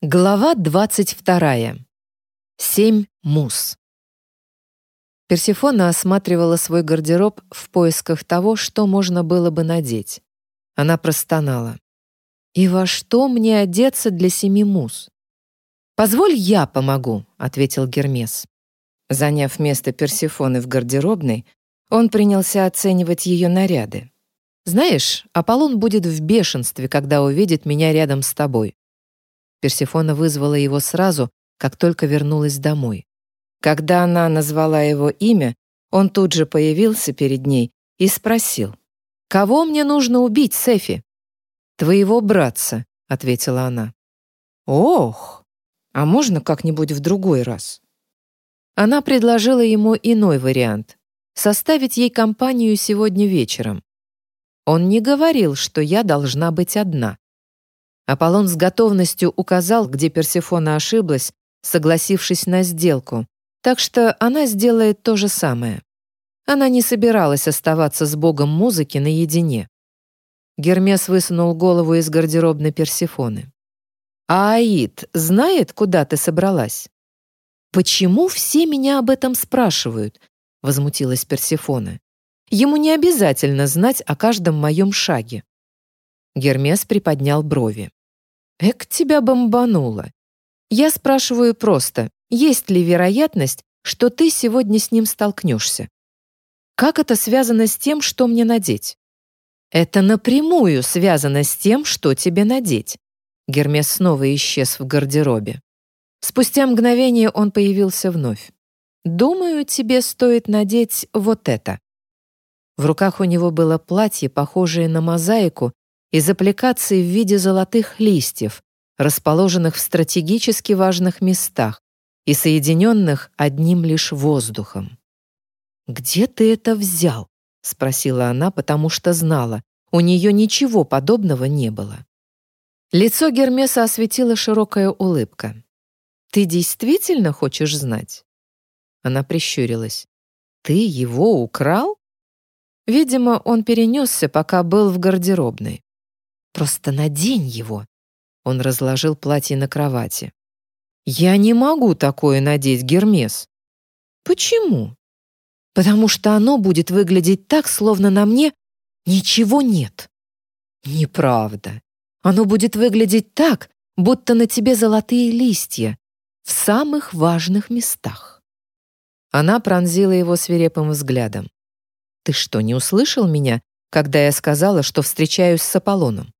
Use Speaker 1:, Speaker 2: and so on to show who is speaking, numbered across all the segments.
Speaker 1: Глава 22. Семь мус. Персефона осматривала свой гардероб в поисках того, что можно было бы надеть. Она простонала. «И во что мне одеться для семи мус?» «Позволь, я помогу», — ответил Гермес. Заняв место Персефоны в гардеробной, он принялся оценивать ее наряды. «Знаешь, Аполлон будет в бешенстве, когда увидит меня рядом с тобой. Персефона вызвала его сразу, как только вернулась домой. Когда она назвала его имя, он тут же появился перед ней и спросил, «Кого мне нужно убить, Сефи?» «Твоего братца», — ответила она. «Ох, а можно как-нибудь в другой раз?» Она предложила ему иной вариант — составить ей компанию сегодня вечером. Он не говорил, что я должна быть одна. Аполлон с готовностью указал, где Персефона ошиблась, согласившись на сделку, так что она сделает то же самое. Она не собиралась оставаться с богом музыки наедине. Гермес высунул голову из гардеробной Персефоны. «А Аид знает, куда ты собралась?» «Почему все меня об этом спрашивают?» — возмутилась Персефона. «Ему не обязательно знать о каждом моем шаге». Гермес приподнял брови. Эк, тебя бомбануло. Я спрашиваю просто, есть ли вероятность, что ты сегодня с ним столкнешься? Как это связано с тем, что мне надеть? Это напрямую связано с тем, что тебе надеть. Гермес снова исчез в гардеробе. Спустя мгновение он появился вновь. «Думаю, тебе стоит надеть вот это». В руках у него было платье, похожее на мозаику, из аппликаций в виде золотых листьев, расположенных в стратегически важных местах и соединенных одним лишь воздухом. «Где ты это взял?» — спросила она, потому что знала, у нее ничего подобного не было. Лицо Гермеса осветила широкая улыбка. «Ты действительно хочешь знать?» Она прищурилась. «Ты его украл?» Видимо, он перенесся, пока был в гардеробной. Просто надень его». Он разложил платье на кровати. «Я не могу такое надеть, Гермес». «Почему?» «Потому что оно будет выглядеть так, словно на мне ничего нет». «Неправда. Оно будет выглядеть так, будто на тебе золотые листья, в самых важных местах». Она пронзила его свирепым взглядом. «Ты что, не услышал меня, когда я сказала, что встречаюсь с Аполлоном?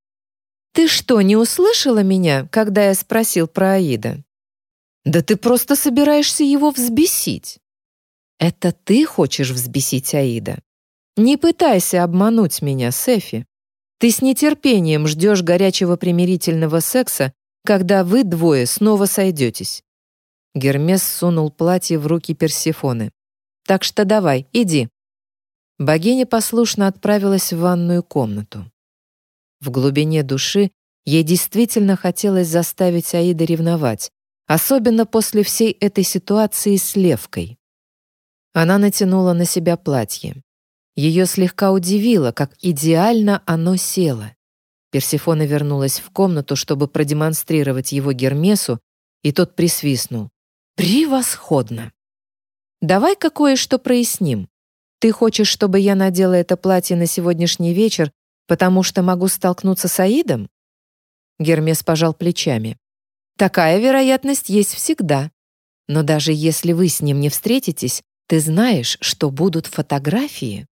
Speaker 1: «Ты что, не услышала меня, когда я спросил про Аида?» «Да ты просто собираешься его взбесить». «Это ты хочешь взбесить Аида?» «Не пытайся обмануть меня, Сефи. Ты с нетерпением ждешь горячего примирительного секса, когда вы двое снова сойдетесь». Гермес сунул платье в руки Персефоны. «Так что давай, иди». Богиня послушно отправилась в ванную комнату. В глубине души ей действительно хотелось заставить Аида ревновать, особенно после всей этой ситуации с Левкой. Она натянула на себя платье. Ее слегка удивило, как идеально оно село. Персефона вернулась в комнату, чтобы продемонстрировать его Гермесу, и тот присвистнул. «Превосходно!» «Давай-ка кое-что проясним. Ты хочешь, чтобы я надела это платье на сегодняшний вечер Потому что могу столкнуться с Аидом? Гермес пожал плечами. Такая вероятность есть всегда. Но даже если вы с ним не встретитесь, ты знаешь, что будут фотографии.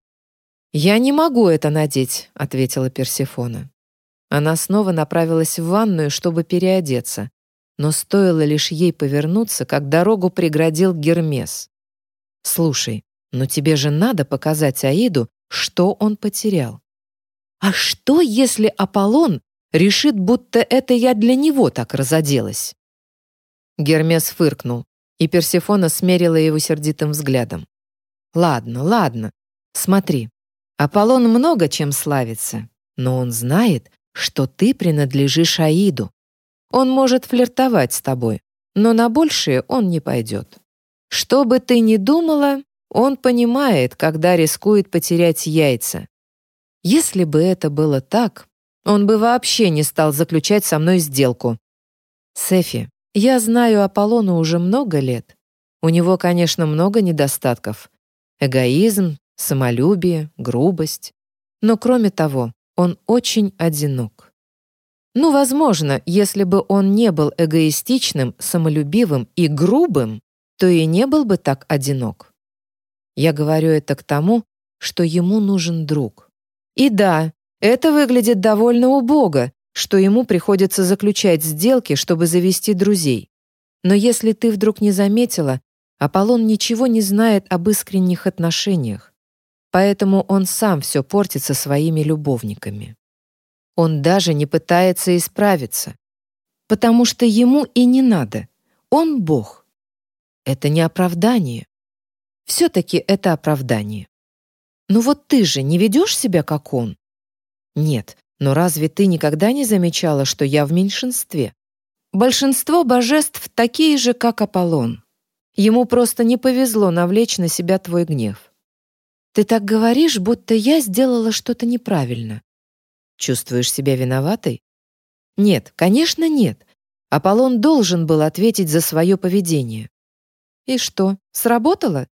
Speaker 1: Я не могу это надеть, ответила Персефона. Она снова направилась в ванную, чтобы переодеться, но стоило лишь ей повернуться, как дорогу преградил Гермес. Слушай, но тебе же надо показать Аиду, что он потерял. А что, если Аполлон решит, будто это я для него так разоделась? Гермес фыркнул, и Персефона смерила его сердитым взглядом. «Ладно, ладно, смотри. Аполлон много чем славится, но он знает, что ты принадлежишь Аиду. Он может флиртовать с тобой, но на большее он не пойдет. Что бы ты ни думала, он понимает, когда рискует потерять яйца, если бы это было так, он бы вообще не стал заключать со мной сделку. Сефи, я знаю Аполлону уже много лет. У него, конечно, много недостатков. Эгоизм, самолюбие, грубость. Но кроме того, он очень одинок. Ну, возможно, если бы он не был эгоистичным, самолюбивым и грубым, то и не был бы так одинок. Я говорю это к тому, что ему нужен друг. И да, это выглядит довольно убого, что ему приходится заключать сделки, чтобы завести друзей. Но если ты вдруг не заметила, Аполлон ничего не знает об искренних отношениях, поэтому он сам все портит со своими любовниками. Он даже не пытается исправиться, потому что ему и не надо. Он Бог. Это не оправдание. Все-таки это оправдание. Ну вот ты же не ведешь себя, как он? Нет, но разве ты никогда не замечала, что я в меньшинстве? Большинство божеств такие же, как Аполлон. Ему просто не повезло навлечь на себя твой гнев. Ты так говоришь, будто я сделала что-то неправильно. Чувствуешь себя виноватой? Нет, конечно, нет. Аполлон должен был ответить за свое поведение. И что, сработало?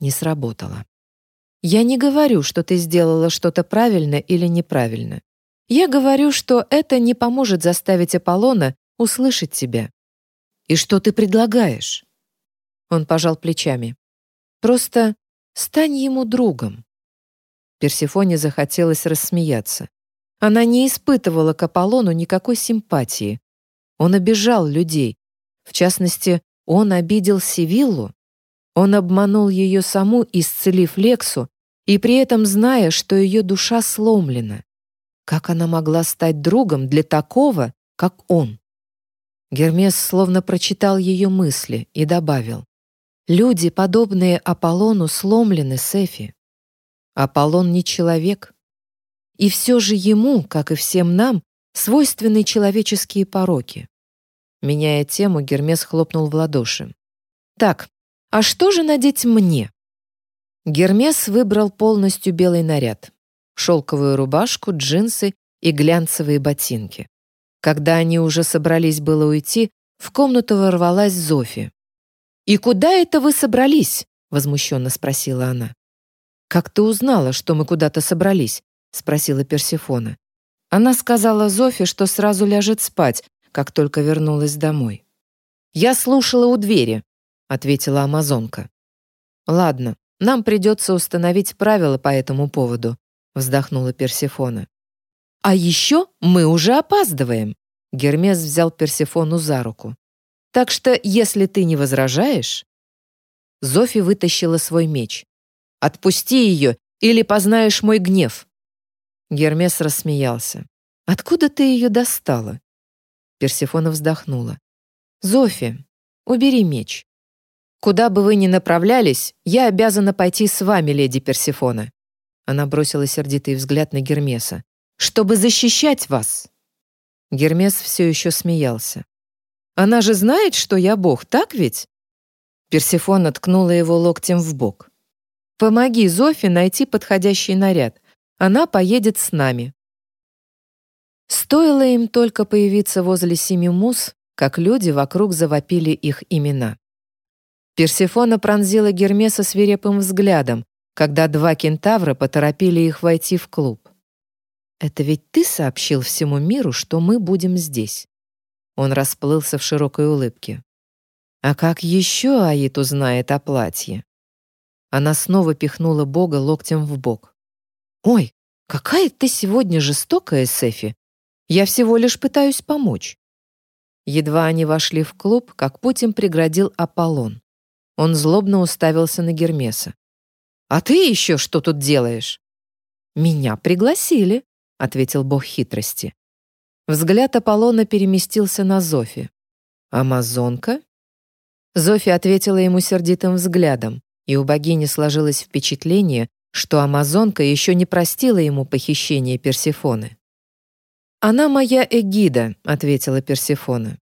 Speaker 1: Не сработало. Я не говорю, что ты сделала что-то правильно или неправильно. Я говорю, что это не поможет заставить Аполлона услышать тебя. И что ты предлагаешь? Он пожал плечами. Просто стань ему другом. Персефоне захотелось рассмеяться. Она не испытывала к Аполлону никакой симпатии. Он обижал людей. В частности, он обидел Сивиллу. Он обманул ее саму, исцелив Лексу, и при этом зная, что ее душа сломлена. Как она могла стать другом для такого, как он? Гермес словно прочитал ее мысли и добавил. «Люди, подобные Аполлону, сломлены, Сефи. Аполлон не человек. И все же ему, как и всем нам, свойственны человеческие пороки». Меняя тему, Гермес хлопнул в ладоши. «Так, а что же надеть мне?» Гермес выбрал полностью белый наряд. Шелковую рубашку, джинсы и глянцевые ботинки. Когда они уже собрались было уйти, в комнату ворвалась Зофи. «И куда это вы собрались?» — возмущенно спросила она. «Как ты узнала, что мы куда-то собрались?» — спросила Персифона. Она сказала Зофи, что сразу ляжет спать, как только вернулась домой. «Я слушала у двери», — ответила амазонка. «Ладно, нам придется установить правила по этому поводу», — вздохнула Персефона. «А еще мы уже опаздываем», — Гермес взял Персефону за руку. «Так что, если ты не возражаешь...» Зофи вытащила свой меч. «Отпусти ее, или познаешь мой гнев!» Гермес рассмеялся. «Откуда ты ее достала?» Персефона вздохнула. «Зофи, убери меч. «Куда бы вы ни направлялись, я обязана пойти с вами, леди Персифона». Она бросила сердитый взгляд на Гермеса. «Чтобы защищать вас!» Гермес все еще смеялся. «Она же знает, что я бог, так ведь?» Персифона ткнула его локтем в бок. «Помоги Зофе найти подходящий наряд. Она поедет с нами». Стоило им только появиться возле семи мус, как люди вокруг завопили их имена. Персефона пронзила Гермеса свирепым взглядом, когда два кентавра поторопили их войти в клуб. «Это ведь ты сообщил всему миру, что мы будем здесь?» Он расплылся в широкой улыбке. «А как еще Аид узнает о платье?» Она снова пихнула Бога локтем в бок. «Ой, какая ты сегодня жестокая, Сефи! Я всего лишь пытаюсь помочь». Едва они вошли в клуб, как путь им преградил Аполлон. Он злобно уставился на Гермеса. «А ты еще что тут делаешь?» «Меня пригласили», — ответил бог хитрости. Взгляд Аполлона переместился на Зофи. «Амазонка?» Зофи ответила ему сердитым взглядом, и у богини сложилось впечатление, что Амазонка еще не простила ему похищение Персефоны. «Она моя эгида», — ответила Персефона.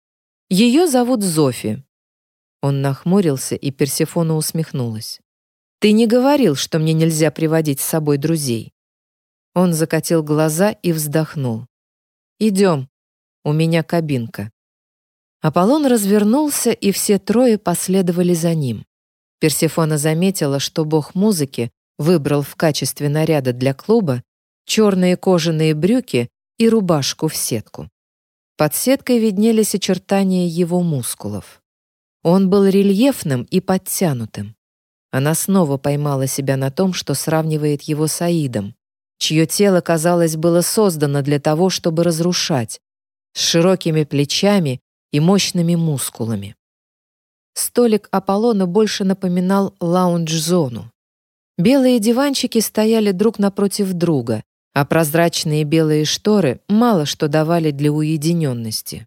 Speaker 1: «Ее зовут Зофи, он нахмурился, и Персефона усмехнулась. «Ты не говорил, что мне нельзя приводить с собой друзей». Он закатил глаза и вздохнул. «Идем, у меня кабинка». Аполлон развернулся, и все трое последовали за ним. Персефона заметила, что бог музыки выбрал в качестве наряда для клуба черные кожаные брюки и рубашку в сетку. Под сеткой виднелись очертания его мускулов. Он был рельефным и подтянутым. Она снова поймала себя на том, что сравнивает его с Аидом, чье тело, казалось, было создано для того, чтобы разрушать, с широкими плечами и мощными мускулами. Столик Аполлона больше напоминал лаунж-зону. Белые диванчики стояли друг напротив друга, а прозрачные белые шторы мало что давали для уединенности.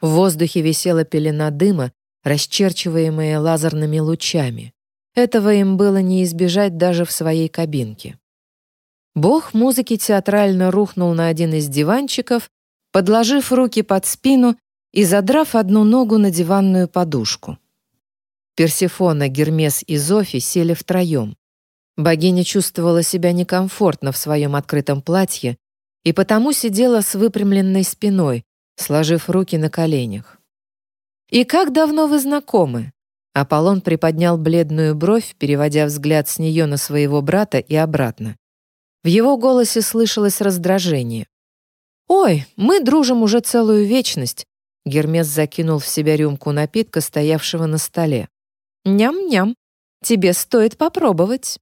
Speaker 1: В воздухе висела пелена дыма, расчерчиваемая лазерными лучами. Этого им было не избежать даже в своей кабинке. Бог музыки театрально рухнул на один из диванчиков, подложив руки под спину и задрав одну ногу на диванную подушку. Персефона, Гермес и Зофи сели втроем. Богиня чувствовала себя некомфортно в своем открытом платье и потому сидела с выпрямленной спиной, сложив руки на коленях. «И как давно вы знакомы?» Аполлон приподнял бледную бровь, переводя взгляд с нее на своего брата и обратно. В его голосе слышалось раздражение. «Ой, мы дружим уже целую вечность», Гермес закинул в себя рюмку напитка, стоявшего на столе. «Ням-ням, тебе стоит попробовать».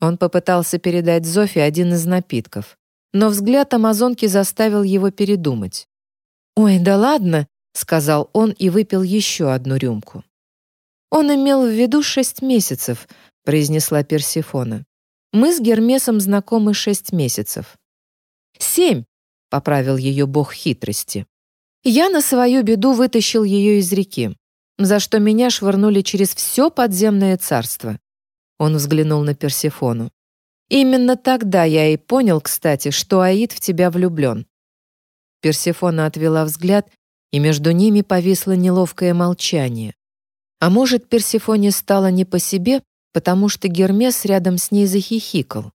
Speaker 1: Он попытался передать Зофе один из напитков, но взгляд амазонки заставил его передумать. «Ой, да ладно», — сказал он и выпил еще одну рюмку. «Он имел в виду шесть месяцев», — произнесла Персифона. «Мы с Гермесом знакомы шесть месяцев». «Семь», — поправил ее бог хитрости. Я на свою беду вытащил ее из реки, за что меня швырнули через все подземное царство. Он взглянул на Персефону. Именно тогда я и понял, кстати, что Аид в тебя влюблен. Персефона отвела взгляд, и между ними повисло неловкое молчание. А может, Персефоне стало не по себе, потому что Гермес рядом с ней захихикал.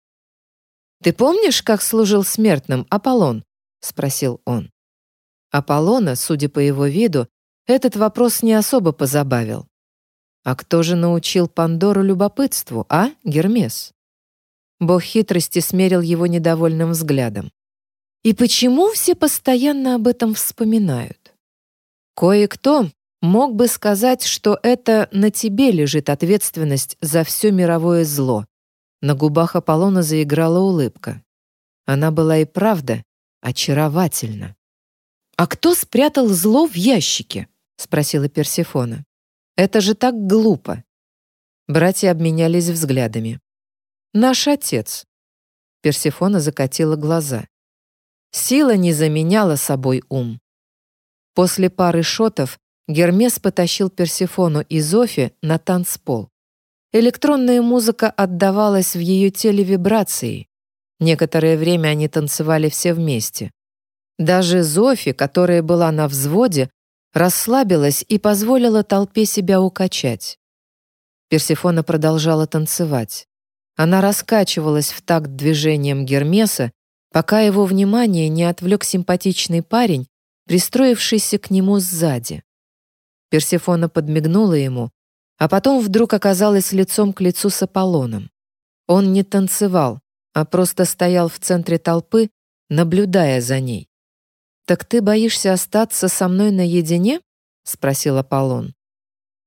Speaker 1: «Ты помнишь, как служил смертным Аполлон?» — спросил он. Аполлона, судя по его виду, этот вопрос не особо позабавил. А кто же научил Пандору любопытству, а, Гермес? Бог хитрости смерил его недовольным взглядом. И почему все постоянно об этом вспоминают? Кое-кто мог бы сказать, что это на тебе лежит ответственность за все мировое зло. На губах Аполлона заиграла улыбка. Она была и правда очаровательна. «А кто спрятал зло в ящике?» — спросила Персефона. Это же так глупо. Братья обменялись взглядами. Наш отец. Персефона закатила глаза. Сила не заменяла собой ум. После пары шотов Гермес потащил Персефону и Зофи на танцпол. Электронная музыка отдавалась в ее теле вибрацией. Некоторое время они танцевали все вместе. Даже Зофи, которая была на взводе, расслабилась и позволила толпе себя укачать. Персефона продолжала танцевать. Она раскачивалась в такт движением Гермеса, пока его внимание не отвлек симпатичный парень, пристроившийся к нему сзади. Персефона подмигнула ему, а потом вдруг оказалась лицом к лицу с Аполлоном. Он не танцевал, а просто стоял в центре толпы, наблюдая за ней. «Так ты боишься остаться со мной наедине?» — спросил Аполлон.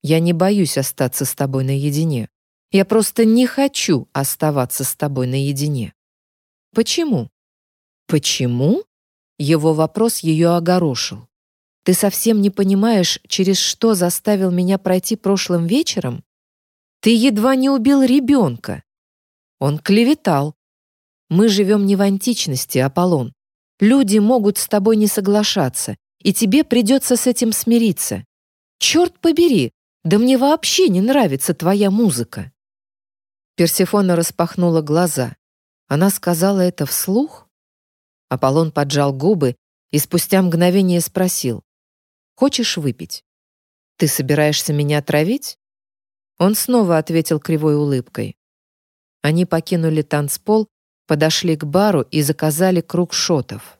Speaker 1: «Я не боюсь остаться с тобой наедине. Я просто не хочу оставаться с тобой наедине». «Почему?» «Почему?» Его вопрос ее огорошил. «Ты совсем не понимаешь, через что заставил меня пройти прошлым вечером? Ты едва не убил ребенка. Он клеветал. Мы живем не в античности, Аполлон. Люди могут с тобой не соглашаться, и тебе придется с этим смириться. Черт побери, да мне вообще не нравится твоя музыка. Персефона распахнула глаза. Она сказала это вслух? Аполлон поджал губы и спустя мгновение спросил. «Хочешь выпить? Ты собираешься меня отравить?» Он снова ответил кривой улыбкой. Они покинули танцпол подошли к бару и заказали круг шотов.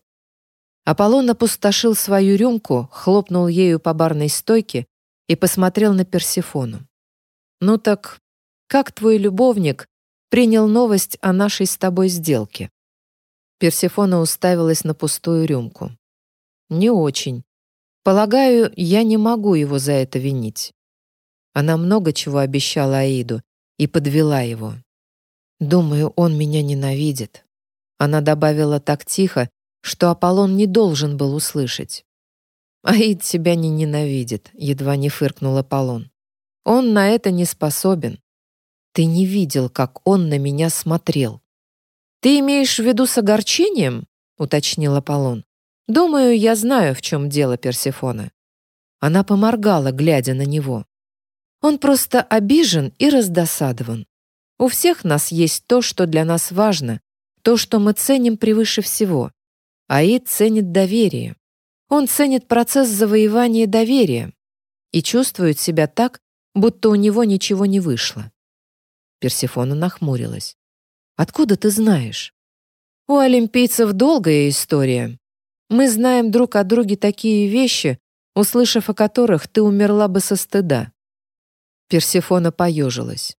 Speaker 1: Аполлон опустошил свою рюмку, хлопнул ею по барной стойке и посмотрел на Персефону. «Ну так, как твой любовник принял новость о нашей с тобой сделке?» Персефона уставилась на пустую рюмку. «Не очень. Полагаю, я не могу его за это винить. Она много чего обещала Аиду и подвела его. Думаю, он меня ненавидит. Она добавила так тихо, что Аполлон не должен был услышать. Аид себя не ненавидит, едва не фыркнул Аполлон. Он на это не способен. Ты не видел, как он на меня смотрел. Ты имеешь в виду с огорчением? уточнил Аполлон. «Думаю, я знаю, в чем дело Персефона». Она поморгала, глядя на него. Он просто обижен и раздосадован. У всех нас есть то, что для нас важно, то, что мы ценим превыше всего. Аид ценит доверие. Он ценит процесс завоевания доверия и чувствует себя так, будто у него ничего не вышло. Персефона нахмурилась. «Откуда ты знаешь?» «У олимпийцев долгая история. Мы знаем друг о друге такие вещи, услышав о которых ты умерла бы со стыда». Персефона поежилась.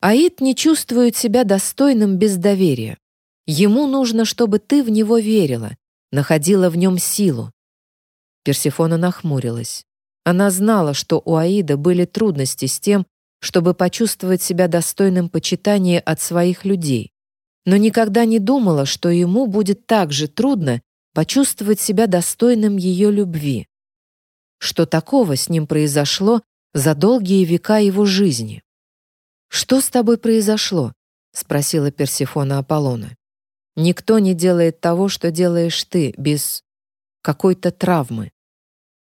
Speaker 1: Аид не чувствует себя достойным без доверия. Ему нужно, чтобы ты в него верила, находила в нем силу. Персефона нахмурилась. Она знала, что у Аида были трудности с тем, чтобы почувствовать себя достойным почитания от своих людей, но никогда не думала, что ему будет так же трудно почувствовать себя достойным ее любви. Что такого с ним произошло за долгие века его жизни? «Что с тобой произошло?» — спросила Персифона Аполлона. «Никто не делает того, что делаешь ты, без какой-то травмы».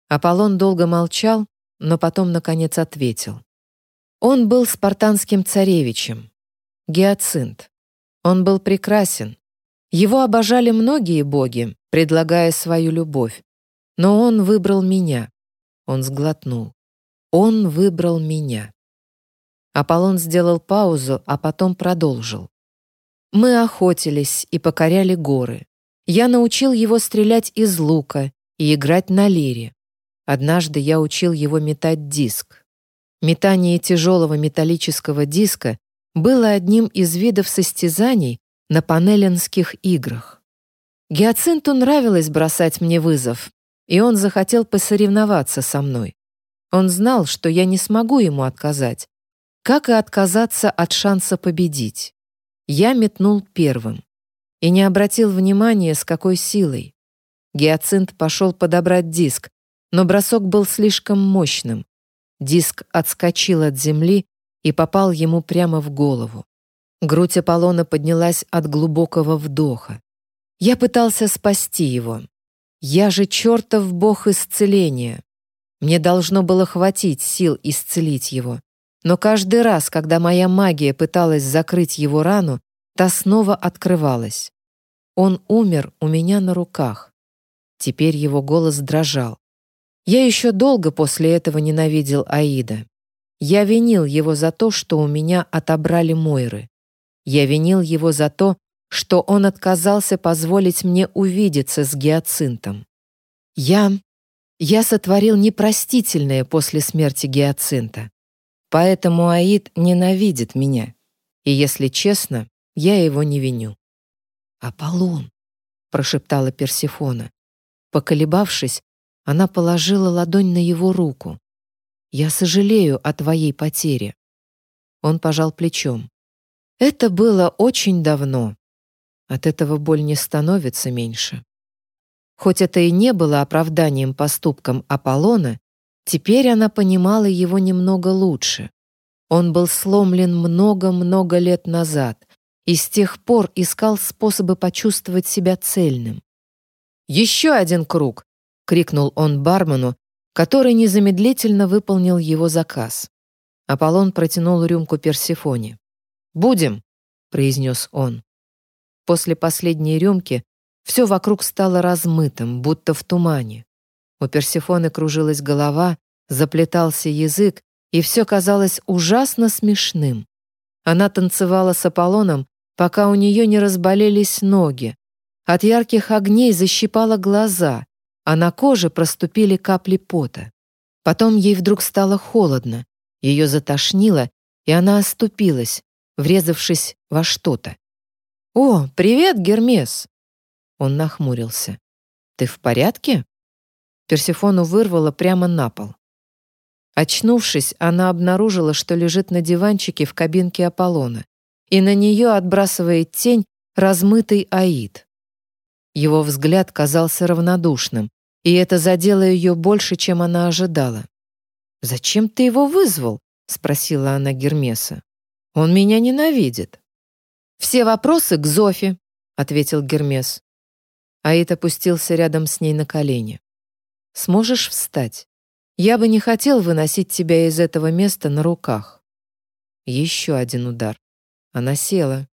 Speaker 1: Аполлон долго молчал, но потом, наконец, ответил. Он был спартанским царевичем. Гиацинт. Он был прекрасен. Его обожали многие боги, предлагая свою любовь. Но он выбрал меня. Он сглотнул. Он выбрал меня. Аполлон сделал паузу, а потом продолжил. Мы охотились и покоряли горы. Я научил его стрелять из лука и играть на лире. Однажды я учил его метать диск. Метание тяжелого металлического диска было одним из видов состязаний на панелинских играх. Гиацинту нравилось бросать мне вызов, и он захотел посоревноваться со мной. Он знал, что я не смогу ему отказать, как и отказаться от шанса победить. Я метнул первым и не обратил внимания, с какой силой. Гиацинт пошел подобрать диск, но бросок был слишком мощным. Диск отскочил от земли и попал ему прямо в голову. Грудь Аполлона поднялась от глубокого вдоха. Я пытался спасти его. Я же чертов бог исцеления. Мне должно было хватить сил исцелить его. Но каждый раз, когда моя магия пыталась закрыть его рану, та снова открывалась. Он умер у меня на руках. Теперь его голос дрожал. Я еще долго после этого ненавидел Аида. Я винил его за то, что у меня отобрали Мойры. Я винил его за то, что он отказался позволить мне увидеться с гиацинтом. Я... я сотворил непростительное после смерти гиацинта. Поэтому Аид ненавидит меня. И, если честно, я его не виню. «Аполлон», — прошептала Персифона. Поколебавшись, она положила ладонь на его руку. «Я сожалею о твоей потере». Он пожал плечом. «Это было очень давно. От этого боль не становится меньше. Хоть это и не было оправданием поступкам Аполлона, теперь она понимала его немного лучше. Он был сломлен много-много лет назад и с тех пор искал способы почувствовать себя цельным. «Еще один круг!» — крикнул он бармену, который незамедлительно выполнил его заказ. Аполлон протянул рюмку Персефоне. «Будем!» — произнес он. После последней рюмки все вокруг стало размытым, будто в тумане. У Персефоны кружилась голова, заплетался язык, и все казалось ужасно смешным. Она танцевала с Аполлоном, пока у нее не разболелись ноги, От ярких огней защипало глаза, а на коже проступили капли пота. Потом ей вдруг стало холодно, ее затошнило, и она оступилась, врезавшись во что-то. «О, привет, Гермес!» Он нахмурился. «Ты в порядке?» Персефону вырвало прямо на пол. Очнувшись, она обнаружила, что лежит на диванчике в кабинке Аполлона, и на нее отбрасывает тень размытый Аид. Его взгляд казался равнодушным, и это задело ее больше, чем она ожидала. «Зачем ты его вызвал?» — спросила она Гермеса. «Он меня ненавидит». «Все вопросы к Зофе», — ответил Гермес. Аид опустился рядом с ней на колени. «Сможешь встать? Я бы не хотел выносить тебя из этого места на руках». Еще один удар. Она села.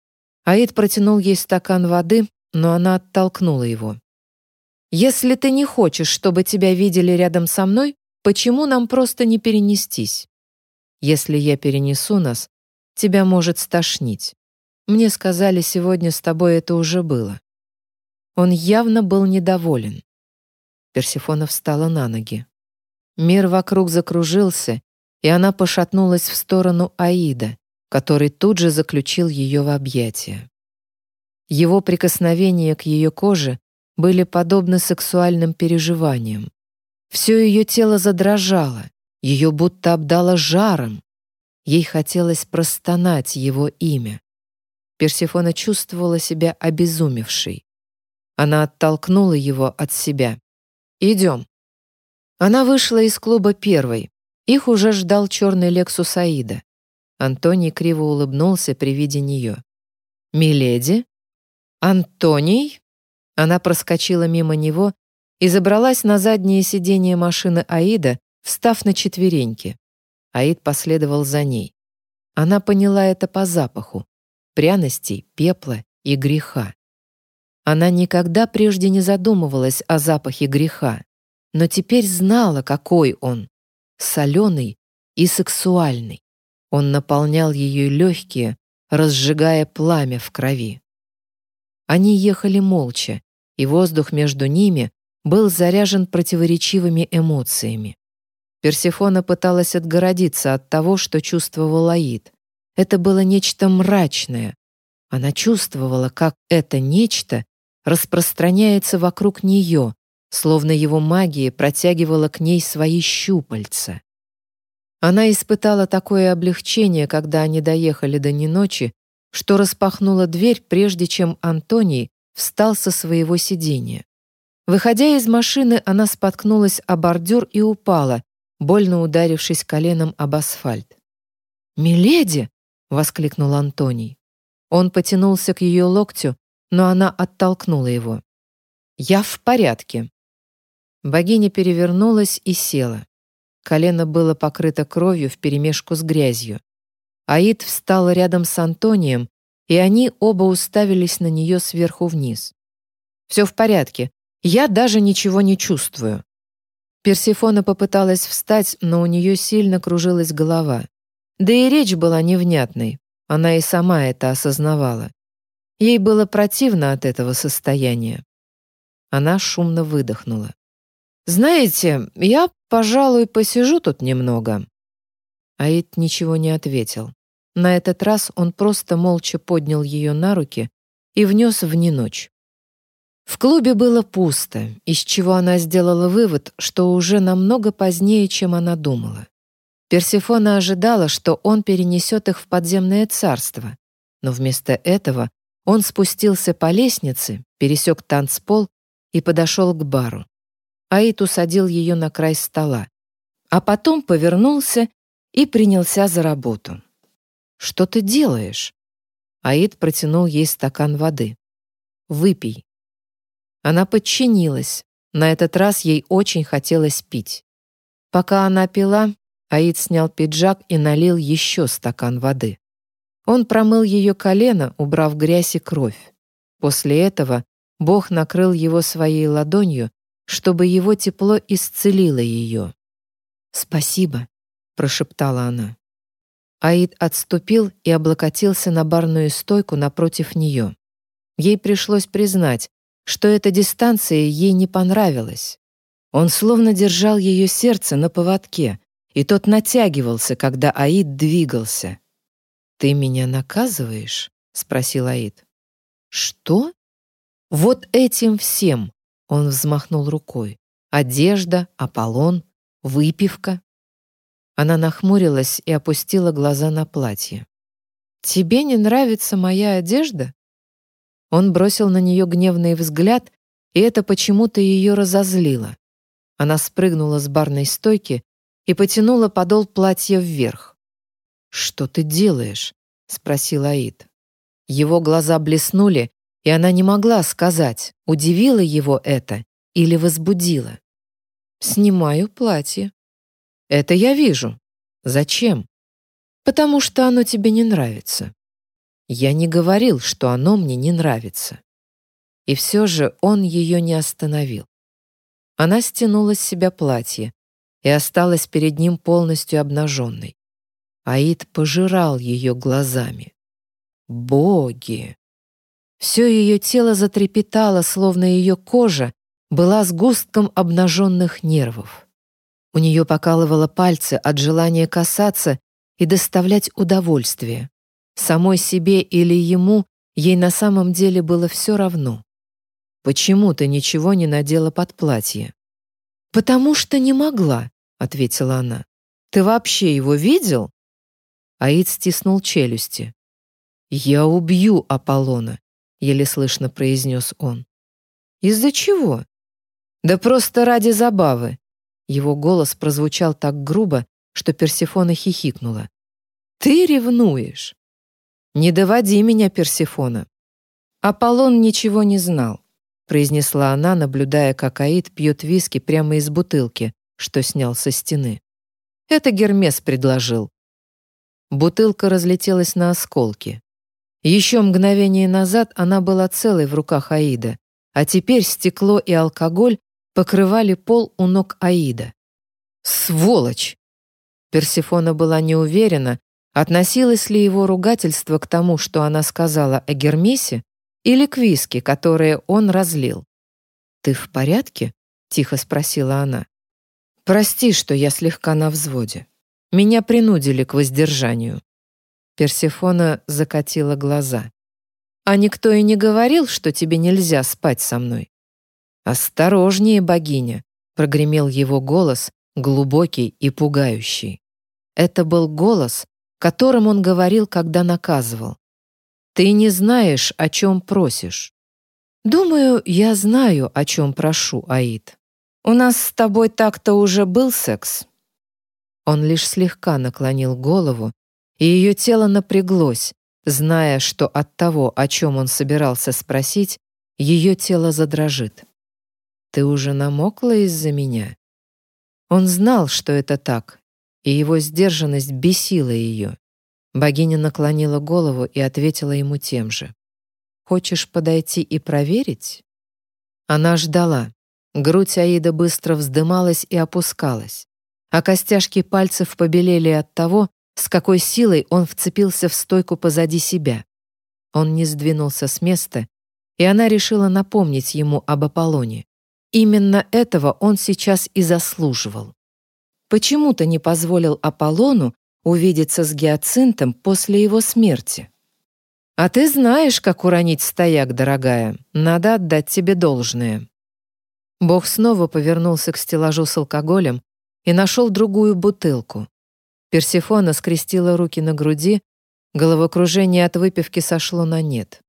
Speaker 1: Аид протянул ей стакан воды, но она оттолкнула его. «Если ты не хочешь, чтобы тебя видели рядом со мной, почему нам просто не перенестись? Если я перенесу нас, тебя может стошнить. Мне сказали, сегодня с тобой это уже было». Он явно был недоволен. Персифона встала на ноги. Мир вокруг закружился, и она пошатнулась в сторону Аида, который тут же заключил ее в объятия. Его прикосновения к ее коже были подобны сексуальным переживаниям. Все ее тело задрожало, ее будто обдало жаром. Ей хотелось простонать его имя. Персефона чувствовала себя обезумевшей. Она оттолкнула его от себя. «Идем». Она вышла из клуба первой. Их уже ждал черный Лексус Аида. Антоний криво улыбнулся при виде нее. «Миледи?» «Антоний?» Она проскочила мимо него и забралась на заднее сиденье машины Аида, встав на четвереньки. Аид последовал за ней. Она поняла это по запаху пряностей, пепла и греха. Она никогда прежде не задумывалась о запахе греха, но теперь знала, какой он — соленый и сексуальный. Он наполнял ее легкие, разжигая пламя в крови. Они ехали молча, и воздух между ними был заряжен противоречивыми эмоциями. Персефона пыталась отгородиться от того, что чувствовал Аид. Это было нечто мрачное. Она чувствовала, как это нечто распространяется вокруг нее, словно его магия протягивала к ней свои щупальца. Она испытала такое облегчение, когда они доехали до неночи, что распахнула дверь, прежде чем Антоний встал со своего сидения. Выходя из машины, она споткнулась о бордюр и упала, больно ударившись коленом об асфальт. «Миледи!» — воскликнул Антоний. Он потянулся к ее локтю, но она оттолкнула его. «Я в порядке». Богиня перевернулась и села. Колено было покрыто кровью вперемешку с грязью. Аид встал рядом с Антонием, и они оба уставились на нее сверху вниз. «Все в порядке. Я даже ничего не чувствую». Персифона попыталась встать, но у нее сильно кружилась голова. Да и речь была невнятной. Она и сама это осознавала. Ей было противно от этого состояния. Она шумно выдохнула. «Знаете, я, пожалуй, посижу тут немного». Аид ничего не ответил. На этот раз он просто молча поднял ее на руки и внес в неночь. В клубе было пусто, из чего она сделала вывод, что уже намного позднее, чем она думала. Персефона ожидала, что он перенесет их в подземное царство, но вместо этого он спустился по лестнице, пересек танцпол и подошел к бару. Аид усадил ее на край стола, а потом повернулся и принялся за работу. «Что ты делаешь?» Аид протянул ей стакан воды. «Выпей». Она подчинилась. На этот раз ей очень хотелось пить. Пока она пила, Аид снял пиджак и налил еще стакан воды. Он промыл ее колено, убрав грязь и кровь. После этого Бог накрыл его своей ладонью, чтобы его тепло исцелило ее. «Спасибо», — прошептала она. Аид отступил и облокотился на барную стойку напротив нее. Ей пришлось признать, что эта дистанция ей не понравилась. Он словно держал ее сердце на поводке, и тот натягивался, когда Аид двигался. «Ты меня наказываешь?» — спросил Аид. «Что?» «Вот этим всем!» — он взмахнул рукой. «Одежда, Аполлон, выпивка». Она нахмурилась и опустила глаза на платье. «Тебе не нравится моя одежда?» Он бросил на нее гневный взгляд, и это почему-то ее разозлило. Она спрыгнула с барной стойки и потянула подол платья вверх. «Что ты делаешь?» — спросил Аид. Его глаза блеснули, и она не могла сказать, удивило его это или возбудило. «Снимаю платье», это я вижу. Зачем? Потому что оно тебе не нравится. Я не говорил, что оно мне не нравится. И все же он ее не остановил. Она стянула с себя платье и осталась перед ним полностью обнаженной. Аид пожирал ее глазами. Боги! Все ее тело затрепетало, словно ее кожа была сгустком обнаженных нервов. У нее покалывало пальцы от желания касаться и доставлять удовольствие. Самой себе или ему ей на самом деле было все равно. «Почему ты ничего не надела под платье?» «Потому что не могла», — ответила она. «Ты вообще его видел?» Аид стиснул челюсти. «Я убью Аполлона», — еле слышно произнес он. «Из-за чего?» «Да просто ради забавы. Его голос прозвучал так грубо, что Персефона хихикнула. «Ты ревнуешь?» «Не доводи меня, Персефона». «Аполлон ничего не знал», — произнесла она, наблюдая, как Аид пьет виски прямо из бутылки, что снял со стены. «Это Гермес предложил». Бутылка разлетелась на осколки. Еще мгновение назад она была целой в руках Аида, а теперь стекло и алкоголь покрывали пол у ног Аида. «Сволочь!» Персифона была не уверена, относилось ли его ругательство к тому, что она сказала о Гермесе, или к виски, которые он разлил. «Ты в порядке?» — тихо спросила она. «Прости, что я слегка на взводе. Меня принудили к воздержанию». Персифона закатила глаза. «А никто и не говорил, что тебе нельзя спать со мной?» «Осторожнее, богиня!» — прогремел его голос, глубокий и пугающий. Это был голос, которым он говорил, когда наказывал. «Ты не знаешь, о чем просишь». «Думаю, я знаю, о чем прошу, Аид. У нас с тобой так-то уже был секс». Он лишь слегка наклонил голову, и ее тело напряглось, зная, что от того, о чем он собирался спросить, ее тело задрожит. Ты уже намокла из-за меня?» Он знал, что это так, и его сдержанность бесила ее. Богиня наклонила голову и ответила ему тем же. «Хочешь подойти и проверить?» Она ждала. Грудь Аида быстро вздымалась и опускалась, а костяшки пальцев побелели от того, с какой силой он вцепился в стойку позади себя. Он не сдвинулся с места, и она решила напомнить ему об Аполлоне. Именно этого он сейчас и заслуживал. Почему-то не позволил Аполлону увидеться с Гиацинтом после его смерти. «А ты знаешь, как уронить стояк, дорогая. Надо отдать тебе должное». Бог снова повернулся к стеллажу с алкоголем и нашел другую бутылку. Персифона скрестила руки на груди, головокружение от выпивки сошло на нет.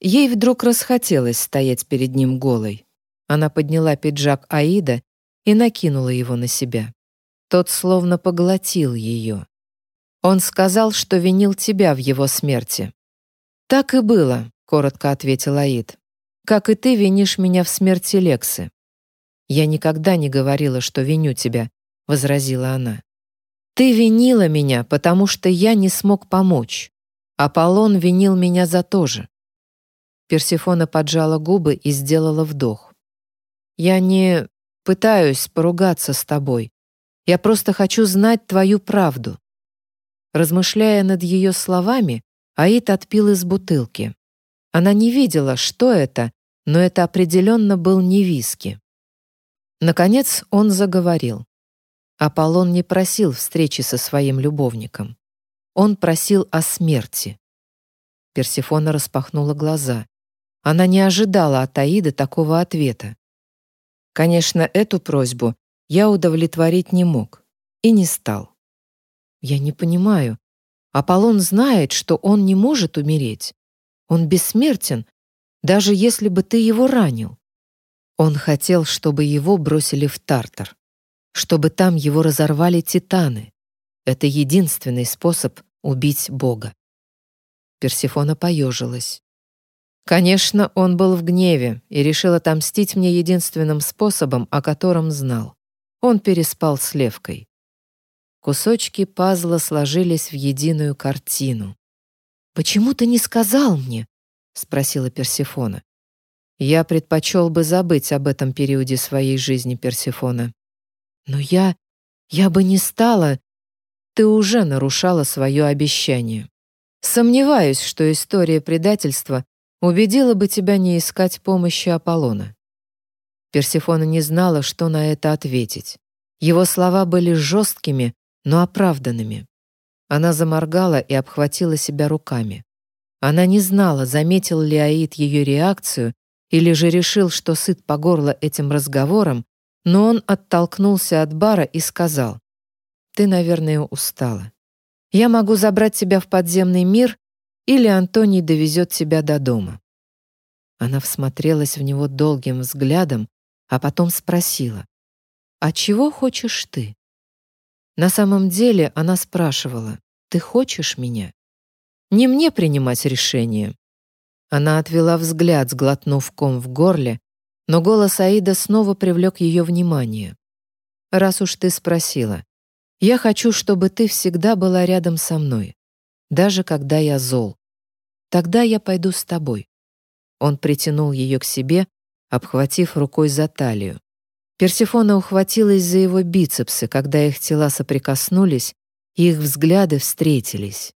Speaker 1: Ей вдруг расхотелось стоять перед ним голой. Она подняла пиджак Аида и накинула его на себя. Тот словно поглотил ее. Он сказал, что винил тебя в его смерти. «Так и было», — коротко ответил Аид. «Как и ты винишь меня в смерти Лексы». «Я никогда не говорила, что виню тебя», — возразила она. «Ты винила меня, потому что я не смог помочь. Аполлон винил меня за то же». Персифона поджала губы и сделала вдох. Я не пытаюсь поругаться с тобой. Я просто хочу знать твою правду». Размышляя над ее словами, Аид отпил из бутылки. Она не видела, что это, но это определенно был не виски. Наконец он заговорил. Аполлон не просил встречи со своим любовником. Он просил о смерти. Персефона распахнула глаза. Она не ожидала от Аиды такого ответа. Конечно, эту просьбу я удовлетворить не мог и не стал. Я не понимаю. Аполлон знает, что он не может умереть. Он бессмертен, даже если бы ты его ранил. Он хотел, чтобы его бросили в Тартар чтобы там его разорвали титаны. Это единственный способ убить Бога. Персефона поежилась. Конечно, он был в гневе и решил отомстить мне единственным способом, о котором знал. Он переспал с Левкой. Кусочки пазла сложились в единую картину. «Почему ты не сказал мне?» — спросила Персефона. «Я предпочел бы забыть об этом периоде своей жизни, Персефона. Но я... я бы не стала... Ты уже нарушала свое обещание. Сомневаюсь, что история предательства убедила бы тебя не искать помощи Аполлона. Персефона не знала, что на это ответить. Его слова были жесткими, но оправданными. Она заморгала и обхватила себя руками. Она не знала, заметил ли Аид ее реакцию или же решил, что сыт по горло этим разговором, но он оттолкнулся от бара и сказал, «Ты, наверное, устала. Я могу забрать тебя в подземный мир, или Антоний довезет тебя до дома». Она всмотрелась в него долгим взглядом, а потом спросила, «А чего хочешь ты?» На самом деле она спрашивала, «Ты хочешь меня?» Не мне принимать решение. Она отвела взгляд, сглотнув ком в горле, но голос Аида снова привлек ее внимание. «Раз уж ты спросила, я хочу, чтобы ты всегда была рядом со мной, даже когда я зол. Тогда я пойду с тобой». Он притянул ее к себе, обхватив рукой за талию. Персефона ухватилась за его бицепсы, когда их тела соприкоснулись, и их взгляды встретились.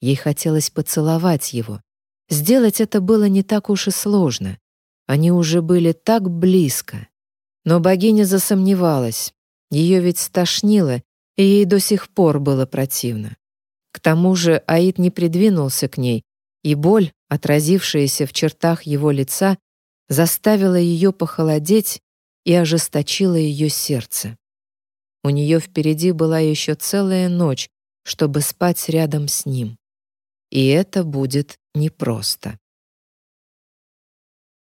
Speaker 1: Ей хотелось поцеловать его. Сделать это было не так уж и сложно. Они уже были так близко. Но богиня засомневалась. Ее ведь стошнило, и ей до сих пор было противно. К тому же Аид не придвинулся к ней, и боль, отразившаяся в чертах его лица, заставила ее похолодеть и ожесточила ее сердце. У нее впереди была еще целая ночь, чтобы спать рядом с ним. И это будет непросто.